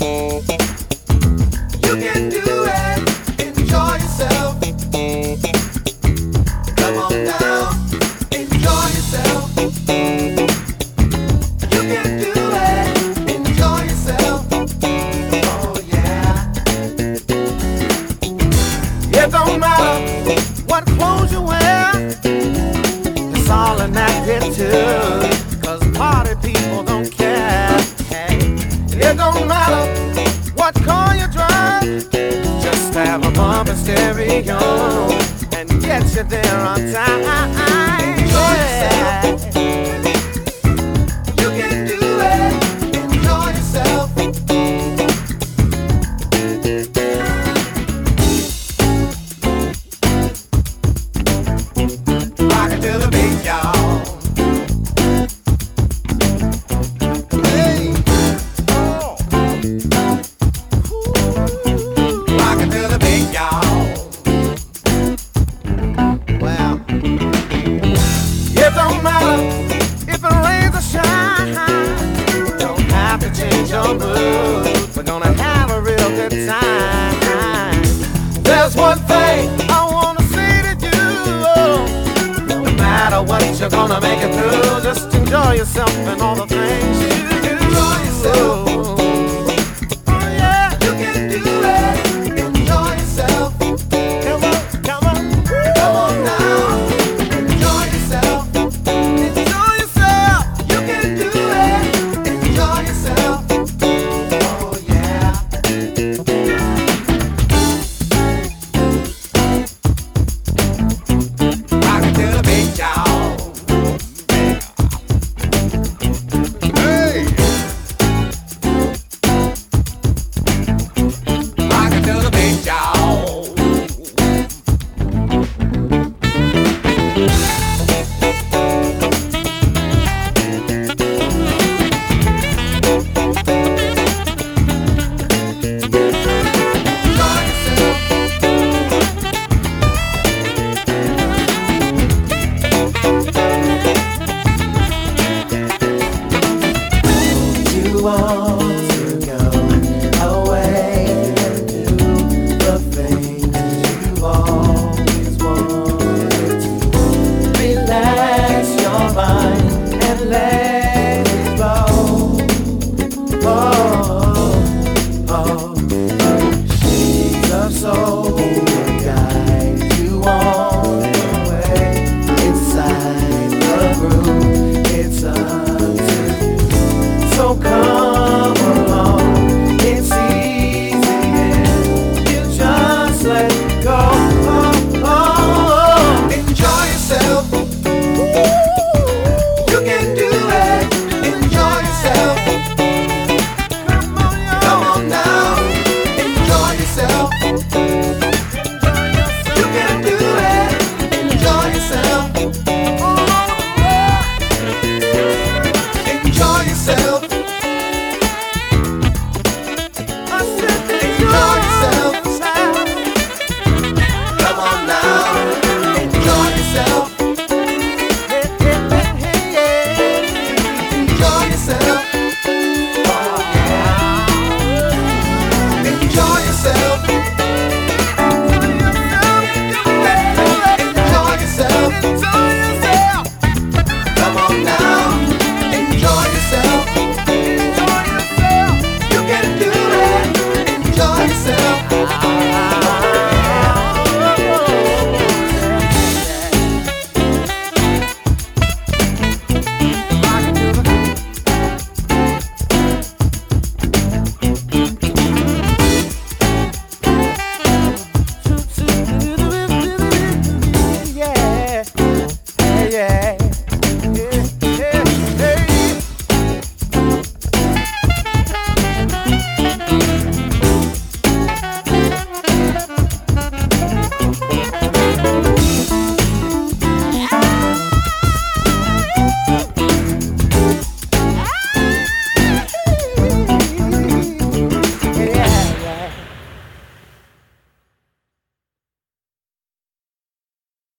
Música get you there on time. Yeah. good time. There's one thing I wanna say to you. No matter what you're gonna make it through, just enjoy yourself and all the things you do. Enjoy yourself. oh.